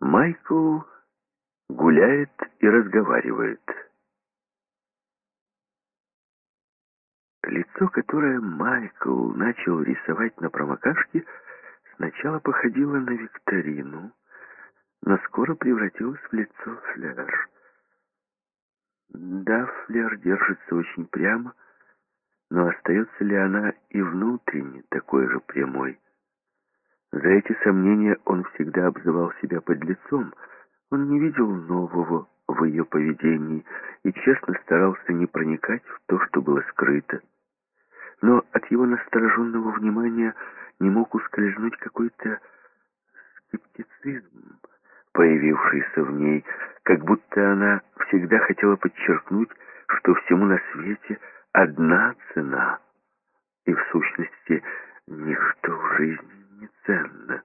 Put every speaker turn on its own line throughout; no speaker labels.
Майкл гуляет и разговаривает. Лицо, которое Майкл начал рисовать на промокашке, сначала походило на Викторину, но скоро превратилось в лицо Флер. Да, Флер держится очень прямо, но остается ли она и внутренне такой же прямой? За эти сомнения он всегда обзывал себя подлецом. Он не видел нового в ее поведении и честно старался не проникать в то, что было скрыто. Но от его настороженного внимания не мог ускользнуть какой-то скептицизм, появившийся в ней, как будто она всегда хотела подчеркнуть, что всему на свете одна цена, и в сущности ничто в жизни не ценно.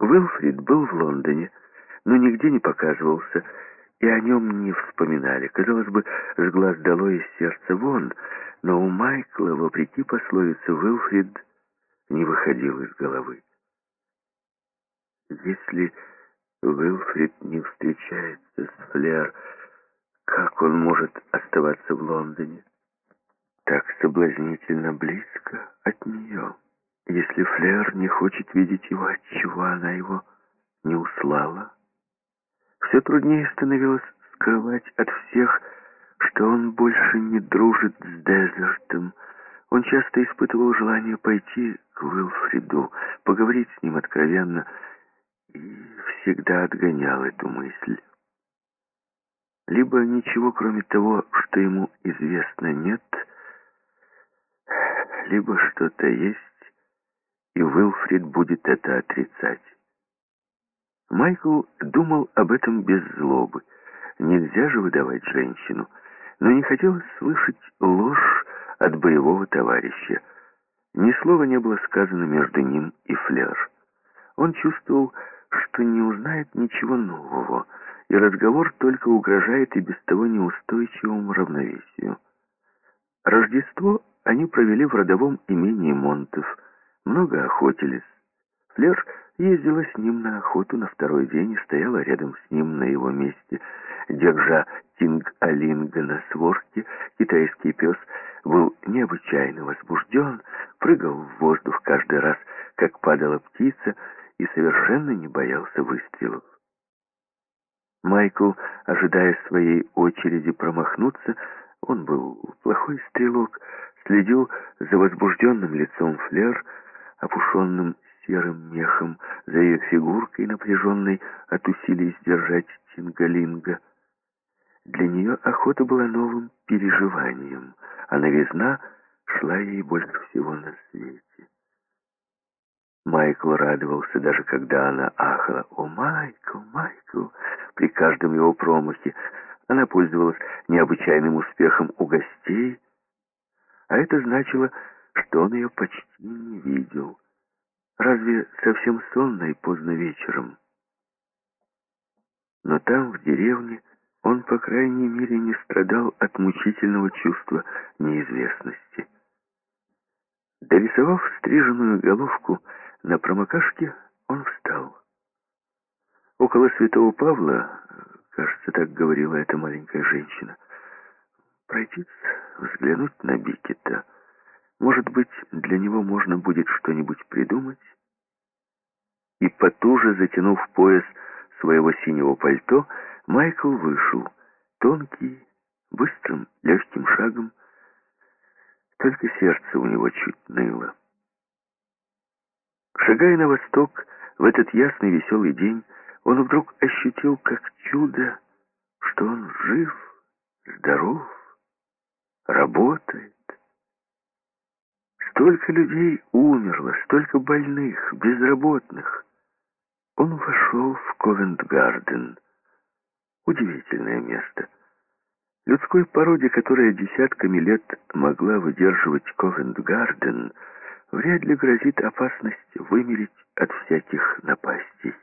Уилфрид был в Лондоне, но нигде не показывался, и о нем не вспоминали. Казалось бы, с глаз долой из сердца вон, но у Майкла, вопреки пословице, Уилфрид не выходил из головы. Если Уилфрид не встречается с Флер, как он может оставаться в Лондоне? Так соблазнительно близко от нее. Если Флер не хочет видеть его, отчего она его не услала? Все труднее становилось скрывать от всех, что он больше не дружит с Дезертом. Он часто испытывал желание пойти к Уилфриду, поговорить с ним откровенно, и всегда отгонял эту мысль. Либо ничего, кроме того, что ему известно, нет, либо что-то есть, и Уилфрид будет это отрицать. Майкл думал об этом без злобы. Нельзя же выдавать женщину. Но не хотелось слышать ложь от боевого товарища. Ни слова не было сказано между ним и Флер. Он чувствовал, что не узнает ничего нового, и разговор только угрожает и без того неустойчивому равновесию. Рождество они провели в родовом имении Монтов – много охотились. Флер ездила с ним на охоту на второй день и стояла рядом с ним на его месте, держа Тинг-Алинга на сворке. Китайский пес был необычайно возбужден, прыгал в воздух каждый раз, как падала птица, и совершенно не боялся выстрелов. Майкл, ожидая своей очереди промахнуться, он был плохой стрелок, следил за возбужденным лицом Флер, опушенным серым мехом, за ее фигуркой, напряженной от усилий сдержать Тингалинга. Для нее охота была новым переживанием, а новизна шла ей больше всего на свете. Майкл радовался, даже когда она ахала. «О, Майкл, Майкл!» При каждом его промахе она пользовалась необычайным успехом у гостей, а это значило, что он ее почти не видел. Разве совсем сонно и поздно вечером? Но там, в деревне, он, по крайней мере, не страдал от мучительного чувства неизвестности. Дорисовав стриженную головку на промокашке, он встал. Около святого Павла, кажется, так говорила эта маленькая женщина, пройтись, взглянуть на Бикета — может быть, для него можно будет что-нибудь придумать? И потуже затянув пояс своего синего пальто, Майкл вышел, тонкий, быстрым, легким шагом, только сердце у него чуть ныло. Шагая на восток, в этот ясный веселый день, он вдруг ощутил как чудо, что он жив, здоров, работает. Столько людей умерло, столько больных, безработных. Он вошел в Ковент-Гарден. Удивительное место. Людской породе, которая десятками лет могла выдерживать Ковент-Гарден, вряд ли грозит опасность вымереть от всяких напастей.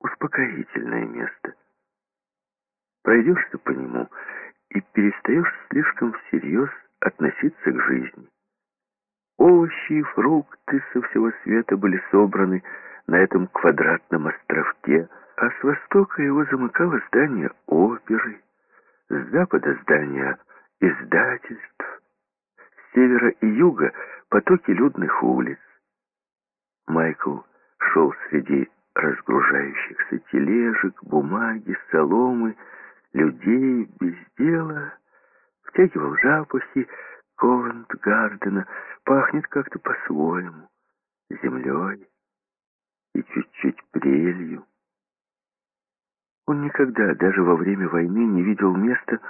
Успокоительное место. Пройдешься по нему и перестаешь слишком всерьез относиться к жизни. Овощи и фрукты со всего света были собраны на этом квадратном островке, а с востока его замыкало здание оперы, с запада здание издательств, с севера и юга потоки людных улиц. Майкл шел среди разгружающихся тележек, бумаги, соломы, людей без дела, втягивал запахи Ковент-Гардена, пахнет как-то по-своему, землей и чуть-чуть прелью. Он никогда, даже во время войны, не видел места,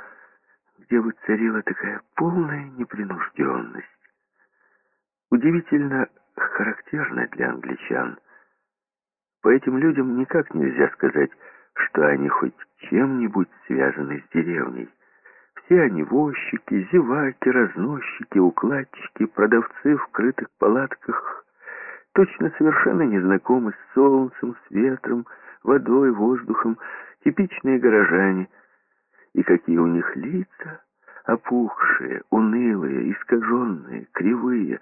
где бы царила такая полная непринужденность. Удивительно характерно для англичан. По этим людям никак нельзя сказать, что они хоть чем-нибудь связаны с деревней. Все они возчики, зеваки, разносчики, укладчики, продавцы в крытых палатках, точно совершенно незнакомы с солнцем, с ветром, водой, воздухом, типичные горожане. И какие у них лица, опухшие, унылые, искаженные, кривые,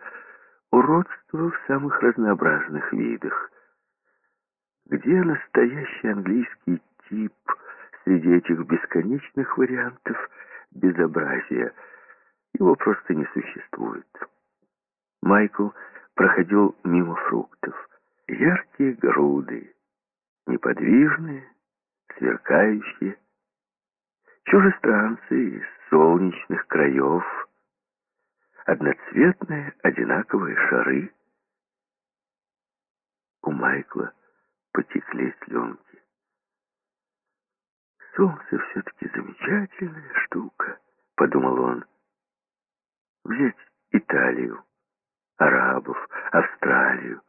уродство в самых разнообразных видах. Где настоящий английский тип среди этих бесконечных вариантов безобразия? Его просто не существует. Майкл проходил мимо фруктов. Яркие груды, неподвижные, сверкающие. Чужестранцы из солнечных краев, одноцветные одинаковые шары. У Майкла потекли слюнки. «Солнце все-таки замечательная штука», — подумал он. «Взять Италию, арабов, Австралию.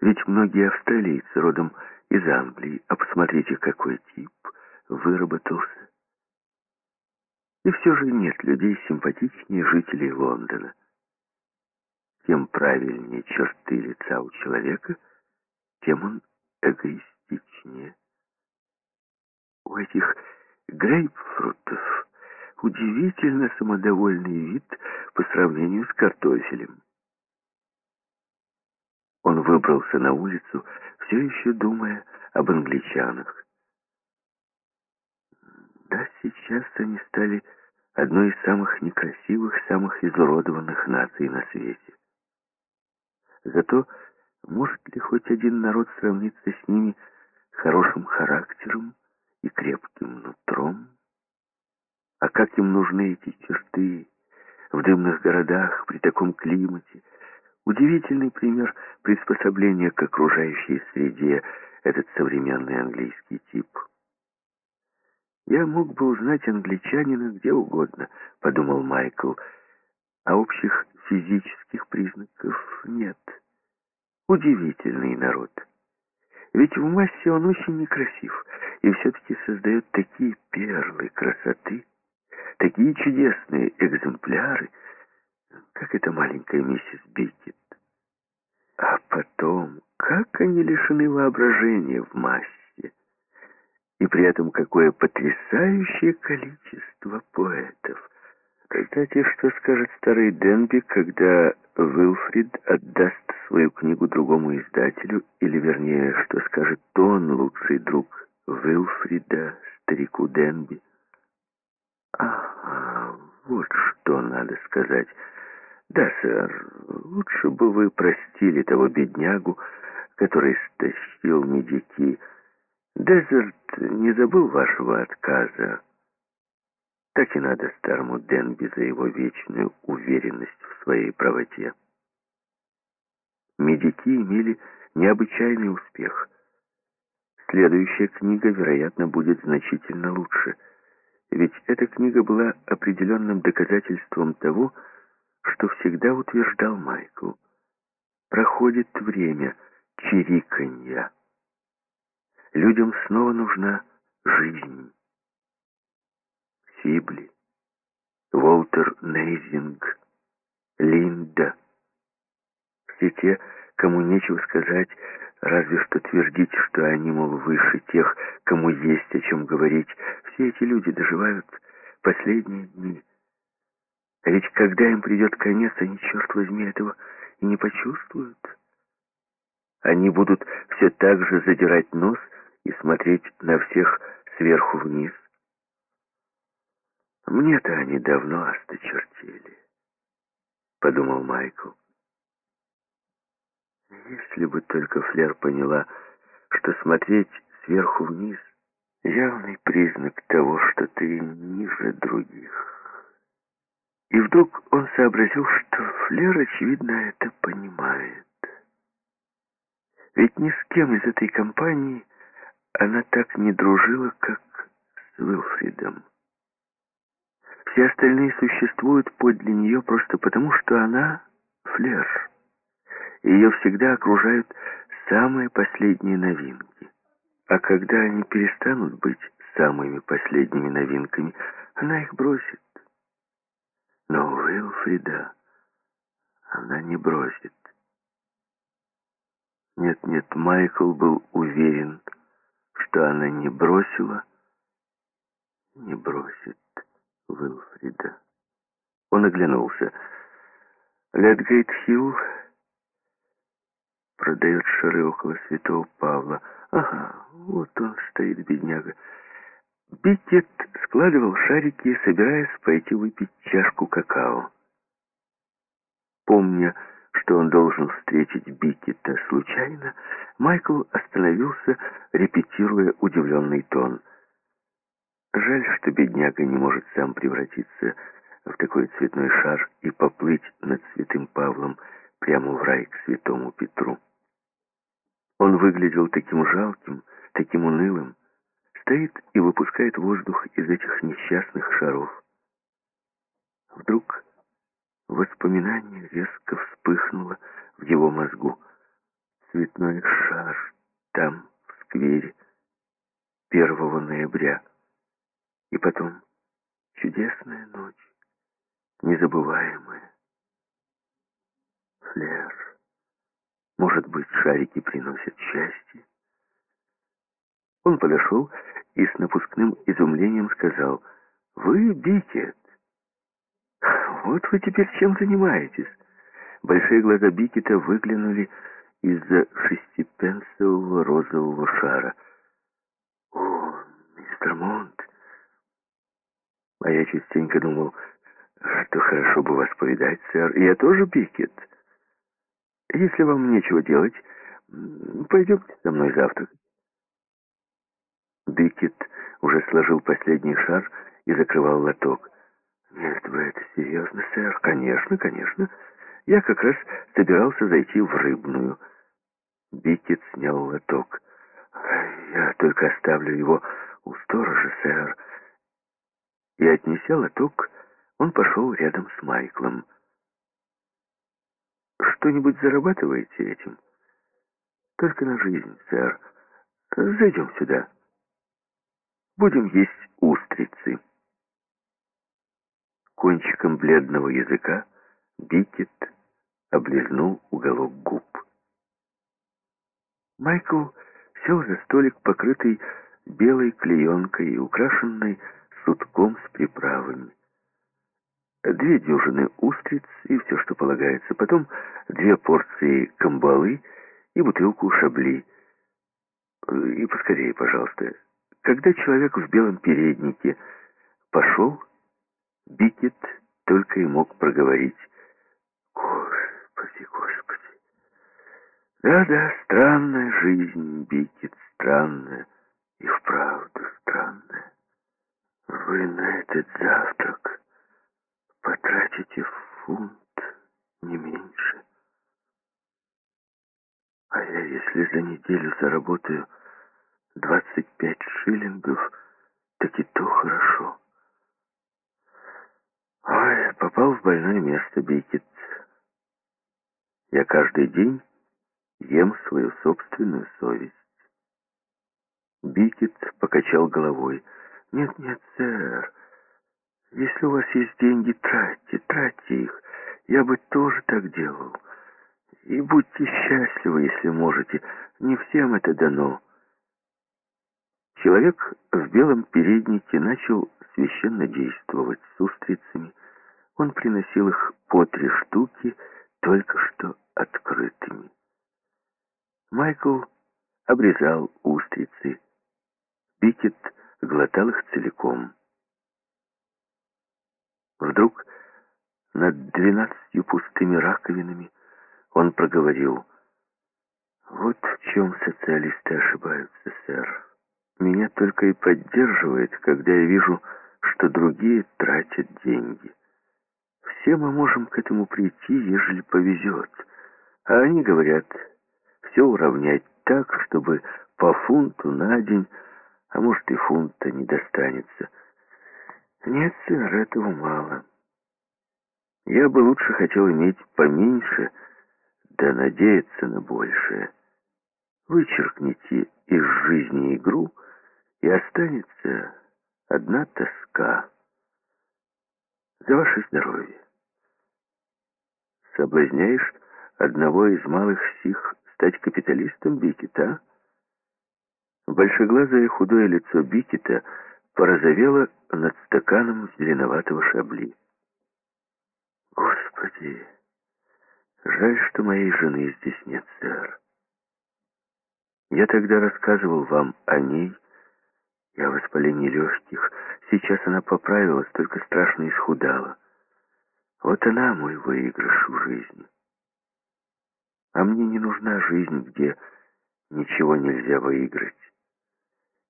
Ведь многие австралийцы родом из Англии, а посмотрите, какой тип выработался. И все же нет людей симпатичнее жителей Лондона. Тем правильнее черты лица у человека, тем он эгоистичнее. У этих грейпфрутов удивительно самодовольный вид по сравнению с картофелем. Он выбрался на улицу, все еще думая об англичанах. Да, сейчас они стали одной из самых некрасивых, самых изуродованных наций на свете. Зато может ли хоть один народ сравниться с ними хорошим характером и крепким нутром? А как им нужны эти черты в дымных городах при таком климате? Удивительный пример приспособления к окружающей среде этот современный английский тип. «Я мог бы узнать англичанина где угодно», — подумал Майкл, «а общих физических признаков нет». Удивительный народ. Ведь в массе он очень некрасив, и все-таки создает такие перлы красоты, такие чудесные экземпляры, как эта маленькая миссис Бикет. А потом, как они лишены воображения в массе, и при этом какое потрясающее количество поэтов. Кстати, что скажет старый Денби, когда Уилфрид отдаст свою книгу другому издателю, или вернее, что скажет он, лучший друг Уилфрида, старику Денби? Ага, вот что надо сказать. Да, сэр, лучше бы вы простили того беднягу, который стащил медики. Дезерт не забыл вашего отказа. Так и надо старому Денби за его вечную уверенность в своей правоте. Медики имели необычайный успех. Следующая книга, вероятно, будет значительно лучше, ведь эта книга была определенным доказательством того, что всегда утверждал Майкл. Проходит время чириканья. Людям снова нужна жизнь. Сибли, Уолтер Нейзинг, Линда. Все те, кому нечего сказать, разве что твердить, что они, мол, выше тех, кому есть о чем говорить. Все эти люди доживают последние дни. А ведь когда им придет конец, они, черт возьми, этого и не почувствуют. Они будут все так же задирать нос и смотреть на всех сверху вниз. Мне-то они давно осточертели, подумал Майкл. Если бы только Флер поняла, что смотреть сверху вниз — явный признак того, что ты ниже других. И вдруг он сообразил, что Флер, очевидно, это понимает. Ведь ни с кем из этой компании она так не дружила, как с Уилфридом. Все остальные существуют подле нее просто потому, что она — Флер. Ее всегда окружают самые последние новинки. А когда они перестанут быть самыми последними новинками, она их бросит. Но Уилфрида она не бросит. Нет-нет, Майкл был уверен, что она не бросила, не бросит Уилфрида. Он оглянулся. Ледгейт-Хилл продает шары около Святого Павла. Ага, вот он стоит, бедняга. Бикет складывал шарики, собираясь пойти выпить чашку какао. Помня, что он должен встретить Бикета случайно, Майкл остановился, репетируя удивленный тон. Жаль, что бедняга не может сам превратиться в такой цветной шар и поплыть над святым Павлом прямо в рай к святому Петру. Он выглядел таким жалким, таким унылым, стоит и выпускает воздух из этих несчастных шаров. Вдруг воспоминание резко вспыхнуло в его мозгу. Цветной шар там, в сквере, 1 ноября. И потом чудесная ночь, незабываемая. Флер. Может быть, шарики приносят счастье? Он подошел и с напускным изумлением сказал, «Вы Бикет? Вот вы теперь чем занимаетесь?» Большие глаза Бикета выглянули из-за шестипенсового розового шара. «О, мистер Монт!» А я частенько думал, что хорошо бы вас повидать, сэр. Я тоже Бикет. Если вам нечего делать, пойдемте со мной завтракать. Бикет уже сложил последний шар и закрывал лоток. «Нет, вы это серьезно, сэр?» «Конечно, конечно. Я как раз собирался зайти в рыбную». Бикет снял лоток. «Я только оставлю его у сторожа, сэр». И, отнеся лоток, он пошел рядом с Майклом что-нибудь зарабатываете этим? Только на жизнь, сэр. Зайдем сюда. Будем есть устрицы. Кончиком бледного языка Бикет облизнул уголок губ. Майкл сел за столик, покрытый белой клеенкой и украшенный сутком с приправами две дюжины устриц и все, что полагается, потом две порции камбалы и бутылку шабли. И поскорее, пожалуйста. Когда человек в белом переднике отошел, Бикет только и мог проговорить «Господи, Господи!» Да-да, странная жизнь, Бикет, странная и вправду странная. Вы на этот завтрак фунт, не меньше. А я, если за неделю заработаю 25 шиллингов, так и то хорошо. Ой, попал в больное место, Бикет. Я каждый день ем свою собственную совесть. Бикет покачал головой. «Нет, нет, сэр, если у вас есть деньги, тратьте, тратьте их. Я бы тоже так делал. И будьте счастливы, если можете. Не всем это дано. Человек в белом переднике начал священно действовать с устрицами. Он приносил их по три штуки только что открытыми. Майкл обрезал устрицы. Бикет глотал их целиком. Вдруг над двенадцатью пустыми раковинами он проговорил. «Вот в чем социалисты ошибаются, сэр. Меня только и поддерживает, когда я вижу, что другие тратят деньги. Все мы можем к этому прийти, ежели повезет. А они говорят, все уравнять так, чтобы по фунту на день, а может и фунта не достанется. Нет, сэр, этого мало. Я бы лучше хотел иметь поменьше, да надеяться на большее. Вычеркните из жизни игру, и останется одна тоска. За ваше здоровье. Соблазняешь одного из малых сих стать капиталистом Бикета? Большеглазое худое лицо Бикета порозовело над стаканом зеленоватого шабли. Господи, жаль, что моей жены здесь нет, сэр. Я тогда рассказывал вам о ней и о воспалении легких. Сейчас она поправилась, только страшно исхудала. Вот она мой выигрыш в жизни. А мне не нужна жизнь, где ничего нельзя выиграть.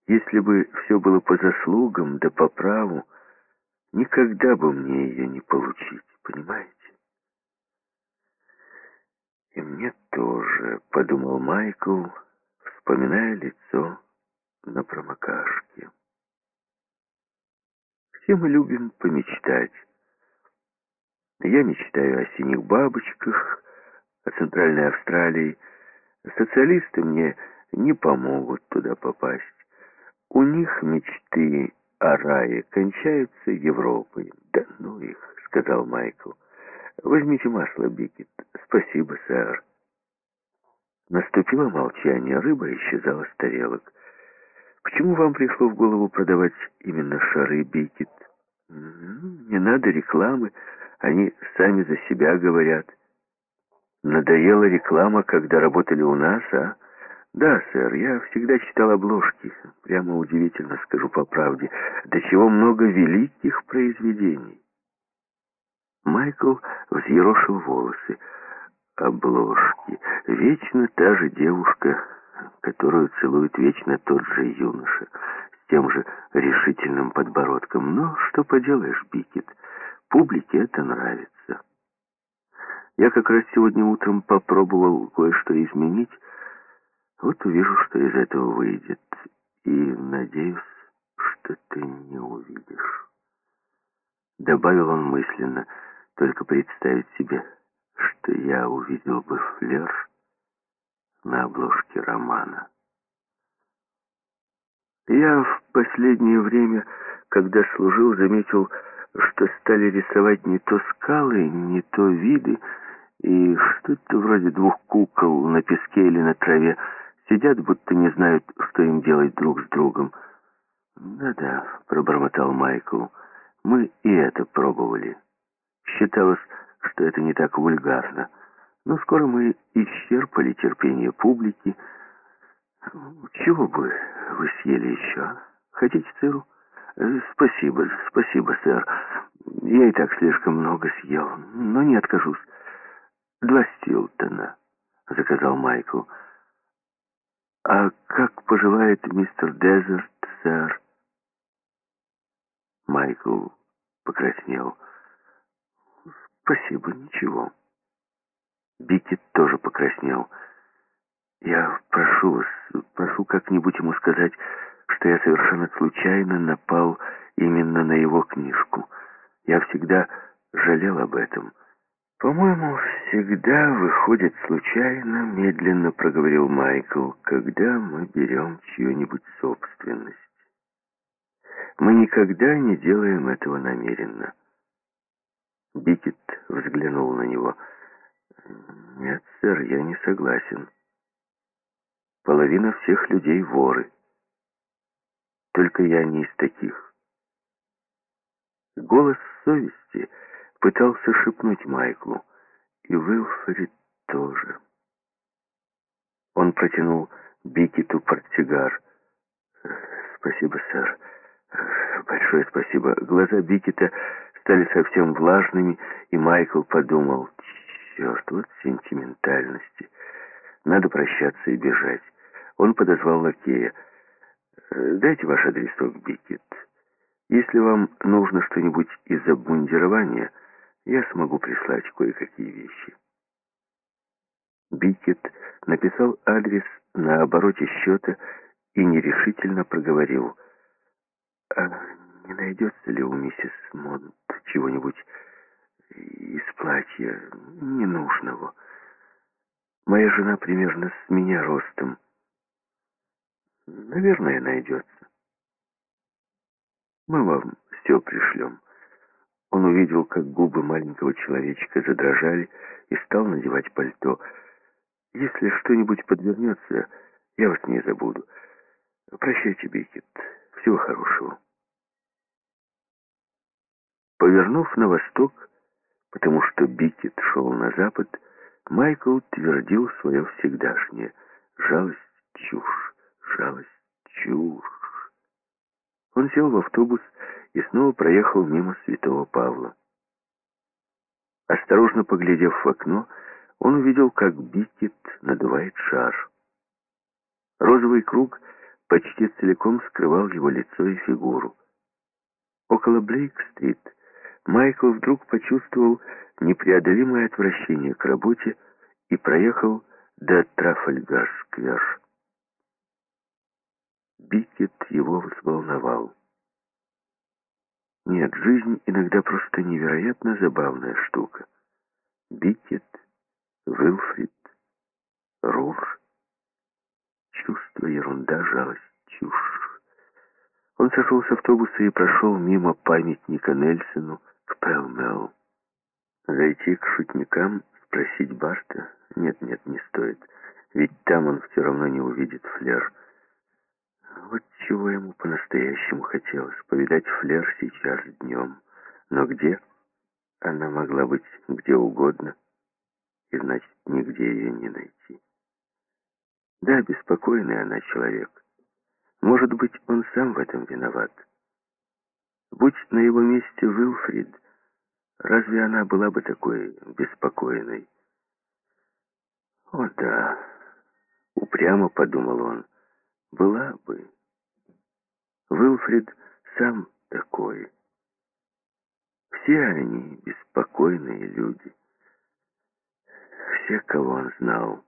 Если бы все было по заслугам, да по праву, никогда бы мне ее не получить, понимаете? И мне тоже, подумал Майкл, вспоминая лицо на промокашке. Все мы любим помечтать. Я мечтаю о синих бабочках, о Центральной Австралии. Социалисты мне не помогут туда попасть. У них мечты о рае кончаются Европой. Да ну их, сказал Майкл. Возьмите масло, Бикет. Спасибо, сэр. Наступило молчание, рыба исчезала с тарелок. Почему вам пришло в голову продавать именно шары Бикет? Не надо рекламы, они сами за себя говорят. Надоела реклама, когда работали у нас, а? Да, сэр, я всегда читал обложки. Прямо удивительно, скажу по правде, до чего много великих произведений. Майкл взъерошил волосы. Обложки. Вечно та же девушка, которую целует вечно тот же юноша, с тем же решительным подбородком. Но что поделаешь, Бикет, публике это нравится. Я как раз сегодня утром попробовал кое-что изменить. Вот увижу, что из этого выйдет. И надеюсь, что ты не увидишь. Добавил он мысленно, только представить себе, что я увидел бы флер на обложке романа. Я в последнее время, когда служил, заметил, что стали рисовать не то скалы, не то виды, и что-то вроде двух кукол на песке или на траве сидят, будто не знают, что им делать друг с другом. «Да-да», — пробормотал Майкл, — «мы и это пробовали. Считалось, что это не так вульгарно». Но скоро мы исчерпали терпение публики. Чего бы вы съели еще? Хотите сыру? Э, спасибо, спасибо, сэр. Я и так слишком много съел, но не откажусь. Два Стилтона, заказал Майкл. А как поживает мистер Дезерт, сэр? Майкл покраснел. Спасибо, ничего. Бикет тоже покраснел. «Я прошу вас, прошу как-нибудь ему сказать, что я совершенно случайно напал именно на его книжку. Я всегда жалел об этом». «По-моему, всегда выходит случайно», — медленно проговорил Майкл, «когда мы берем чью-нибудь собственность. Мы никогда не делаем этого намеренно». Бикет взглянул на него — нет, сэр, я не согласен. Половина всех людей воры. Только я не из таких. Голос совести пытался шепнуть Майклу. И Уилфрид тоже. Он протянул Бикету портсигар. «Спасибо, сэр. Большое спасибо». Глаза Бикета стали совсем влажными, и Майкл подумал, черт, вот сентиментальности. Надо прощаться и бежать. Он подозвал лакея. «Дайте ваш адресок, Бикет. Если вам нужно что-нибудь из обмундирования, я смогу прислать кое-какие вещи». Бикет написал адрес на обороте счета и нерешительно проговорил. «А не найдется ли у миссис Монт чего-нибудь из платья ненужного? Моя жена примерно с меня ростом. Наверное, найдется. Мы вам все пришлем». Он увидел, как губы маленького человечка задрожали и стал надевать пальто — если что-нибудь подвернется, я вас не забуду. Прощайте, Бикет. Всего хорошего. Повернув на восток, потому что Бикет шел на запад, Майкл твердил свое всегдашнее. Жалость, чушь, жалость, чушь. Он сел в автобус и снова проехал мимо Святого Павла. Осторожно поглядев в окно, он увидел, как Бикет надувает шар. Розовый круг почти целиком скрывал его лицо и фигуру. Около Блейк-стрит Майкл вдруг почувствовал непреодолимое отвращение к работе и проехал до Трафальгар-сквер. Бикет его взволновал. Нет, жизнь иногда просто невероятно забавная штука. Бикет Уилфрид, Рур. Чувство, ерунда, жалость, чушь. Он сошел с автобуса и прошел мимо памятника Нельсону к Пелмел. Зайти к шутникам, спросить Барта? Нет, нет, не стоит. Ведь там он все равно не увидит Флер. Вот чего ему по-настоящему хотелось. Повидать Флер сейчас днем. Но где? Она могла быть где угодно и значит, нигде ее не найти. Да, беспокойный она человек. Может быть, он сам в этом виноват. Будь на его месте Вилфрид, разве она была бы такой беспокойной? О да, упрямо подумал он, была бы. Вилфрид сам такой. Все они беспокойные люди все, кого он знал.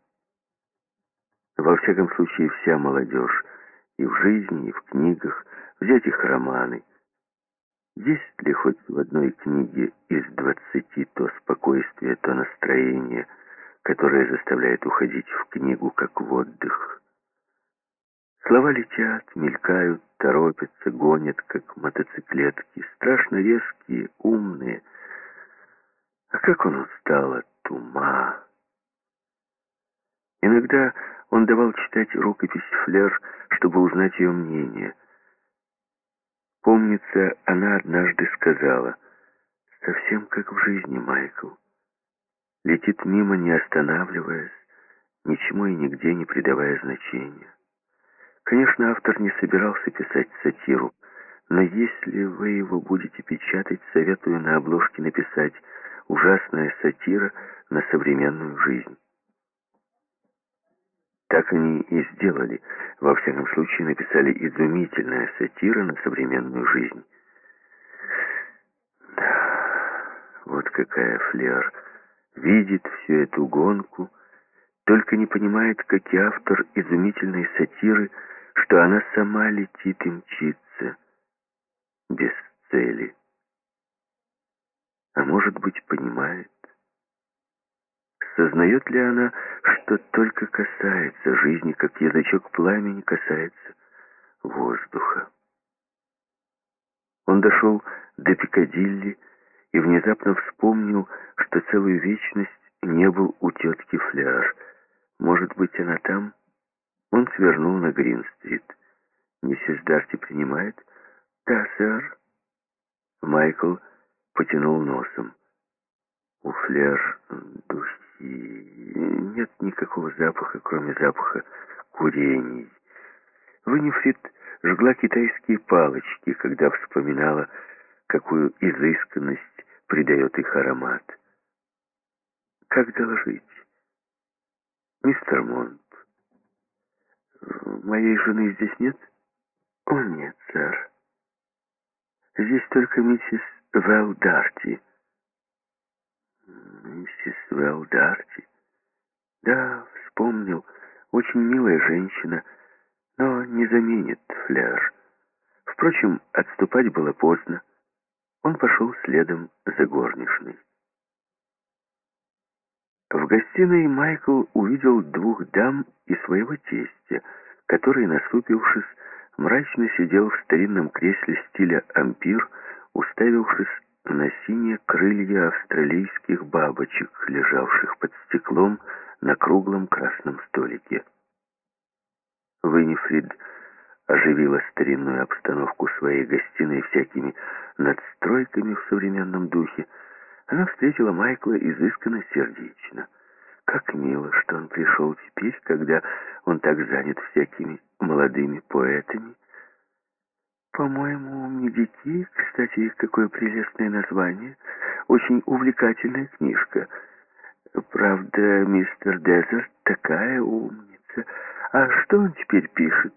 Во всяком случае, вся молодежь, и в жизни, и в книгах, взять их романы. Есть ли хоть в одной книге из двадцати то спокойствие, то настроение, которое заставляет уходить в книгу как в отдых? Слова летят, мелькают, торопятся, гонят, как мотоциклетки, страшно резкие, умные. А как он устал от ума, Иногда он давал читать рукопись Флер, чтобы узнать ее мнение. Помнится, она однажды сказала, «Совсем как в жизни, Майкл. Летит мимо, не останавливаясь, ничему и нигде не придавая значения. Конечно, автор не собирался писать сатиру, но если вы его будете печатать, советую на обложке написать «Ужасная сатира на современную жизнь». Так они и сделали. Во всяком случае, написали изумительная сатира на современную жизнь. Да, вот какая Флер. Видит всю эту гонку, только не понимает, как и автор изумительной сатиры, что она сама летит и мчится без цели. А может быть, понимает, Сознает ли она, что только касается жизни, как язычок пламени касается воздуха? Он дошел до Пикадилли и внезапно вспомнил, что целую вечность не был у тетки Фляж. Может быть, она там? Он свернул на Грин-стрит. «Миссис Дарти принимает?» «Да, сэр». Майкл потянул носом. У Флер духи нет никакого запаха, кроме запаха курений. Винифрид жгла китайские палочки, когда вспоминала, какую изысканность придает их аромат. Как доложить? Мистер Монт, моей жены здесь нет? О, нет, сэр. Здесь только миссис Вэл Дарти. Миссис Вэл Дарти? Да, вспомнил. Очень милая женщина, но не заменит Флер. Впрочем, отступать было поздно. Он пошел следом за горничной. В гостиной Майкл увидел двух дам и своего тестя, который, насупившись, мрачно сидел в старинном кресле стиля ампир, уставившись на синие крылья австралийских бабочек, лежавших под стеклом на круглом красном столике. Винифрид оживила старинную обстановку своей гостиной всякими надстройками в современном духе. Она встретила Майкла изысканно сердечно. Как мило, что он пришел теперь, когда он так занят всякими молодыми поэтами. По-моему, «Медики», кстати, какое прелестное название, очень увлекательная книжка. Правда, мистер Дезерт такая умница. А что он теперь пишет?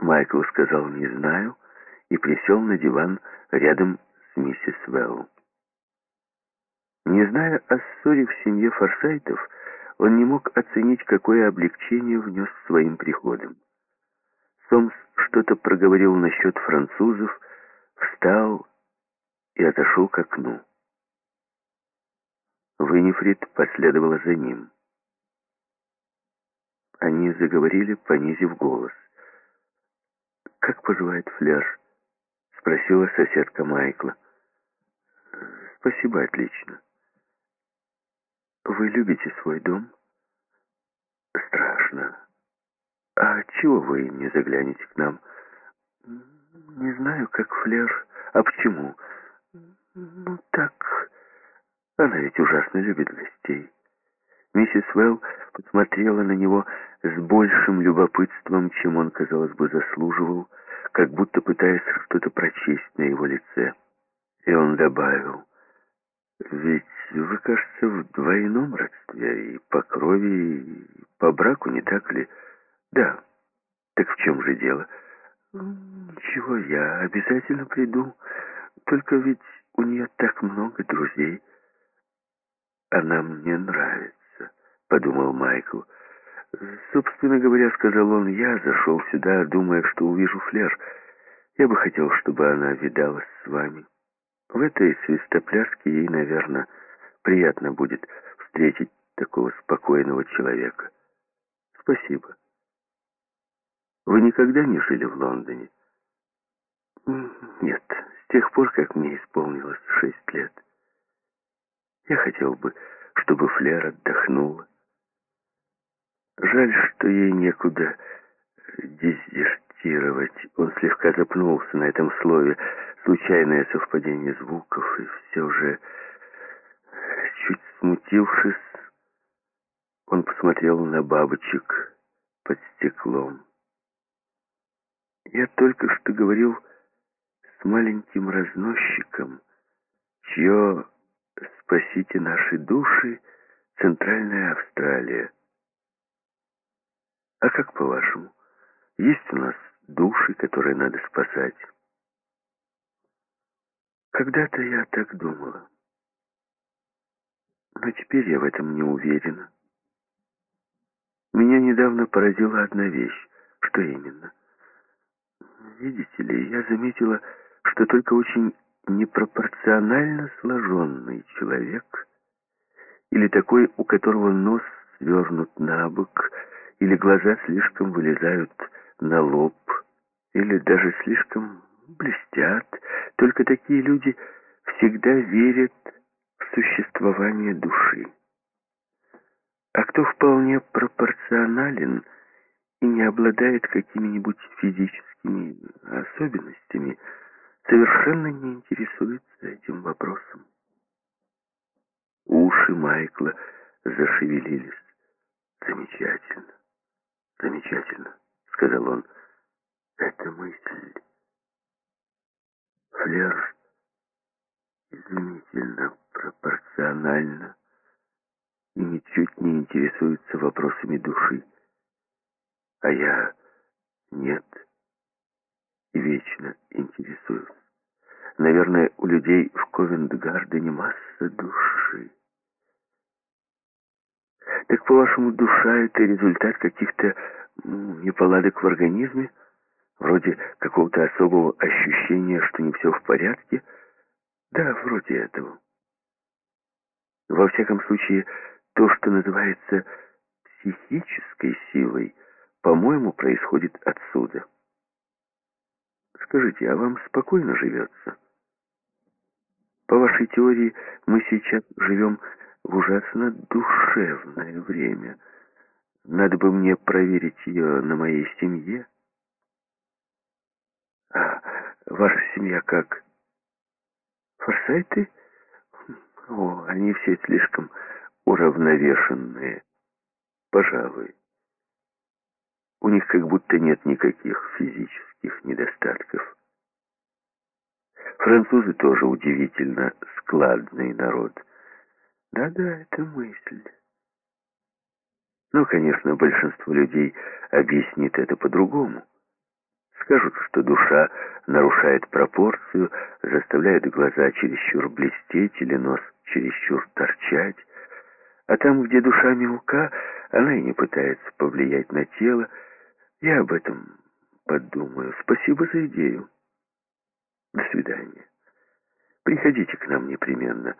Майкл сказал «не знаю» и присел на диван рядом с миссис Вэлл. Не зная о ссоре в семье Форсайтов, он не мог оценить, какое облегчение внес своим приходом. Сомс что-то проговорил насчет французов, встал и отошел к окну. Винифрид последовала за ним. Они заговорили, понизив голос. «Как поживает Фляж?» — спросила соседка Майкла. «Спасибо, отлично. Вы любите свой дом?» «Страшно. А чего вы не заглянете к нам?» «Не знаю, как Флер. А почему?» «Ну, так. Она ведь ужасно любит гостей». Миссис Вэлл посмотрела на него с большим любопытством, чем он, казалось бы, заслуживал, как будто пытаясь что-то прочесть на его лице. И он добавил, «Ведь вы, кажется, в двойном родстве, и по крови, и по браку, не так ли?» «Да. Так в чем же дело?» «Ничего, я обязательно приду. Только ведь у нее так много друзей. Она мне нравится» подумал Майкл. Собственно говоря, сказал он, я зашел сюда, думая, что увижу Флер. Я бы хотел, чтобы она видалась с вами. В этой свистопляске ей, наверное, приятно будет встретить такого спокойного человека. Спасибо. Вы никогда не жили в Лондоне? Нет, с тех пор, как мне исполнилось шесть лет. Я хотел бы, чтобы Флер отдохнула. Жаль, что ей некуда дезертировать. Он слегка запнулся на этом слове. Случайное совпадение звуков, и все же, чуть смутившись, он посмотрел на бабочек под стеклом. Я только что говорил с маленьким разносчиком, чье «Спасите наши души» Центральная Австралия. А как по-вашему? Есть у нас души, которые надо спасать? Когда-то я так думала. Но теперь я в этом не уверена. Меня недавно поразила одна вещь. Что именно? Видите ли, я заметила, что только очень непропорционально сложенный человек, или такой, у которого нос свернут на бок, или глаза слишком вылезают на лоб, или даже слишком блестят. Только такие люди всегда верят в существование души. А кто вполне пропорционален и не обладает какими-нибудь физическими особенностями, совершенно не интересуется этим вопросом. Уши Майкла зашевелились. «Замечательно, замечательно», — сказал он. «Это мысль. Флер изумительно пропорционально и ничуть не интересуется вопросами души. А я нет и вечно интересуюсь. Наверное, у людей в Ковент-Гардене масса души. Так, по-вашему, душа — это результат каких-то неполадок в организме? Вроде какого-то особого ощущения, что не все в порядке? Да, вроде этого. Во всяком случае, то, что называется психической силой, по-моему, происходит отсюда. Скажите, а вам спокойно живется? По вашей теории, мы сейчас живем в ужасно душевное время. Надо бы мне проверить ее на моей семье. А ваша семья как? Форсайты? О, они все слишком уравновешенные. Пожалуй. У них как будто нет никаких физических недостатков. Французы тоже удивительно складный народ. Да-да, это мысль. Но, конечно, большинство людей объяснит это по-другому. Скажут, что душа нарушает пропорцию, заставляет глаза чересчур блестеть или нос чересчур торчать. А там, где душа мелка, она и не пытается повлиять на тело. Я об этом подумаю. Спасибо за идею. До свидания. Приходите к нам непременно.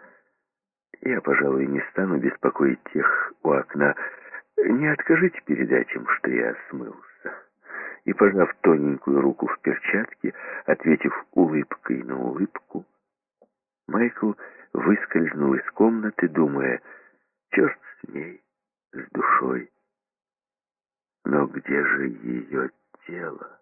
Я, пожалуй, не стану беспокоить тех у окна. Не откажите передать им, что я смылся. И, пожав тоненькую руку в перчатке, ответив улыбкой на улыбку, Майкл выскользнул из комнаты, думая, черт с ней, с душой. Но где же ее тело?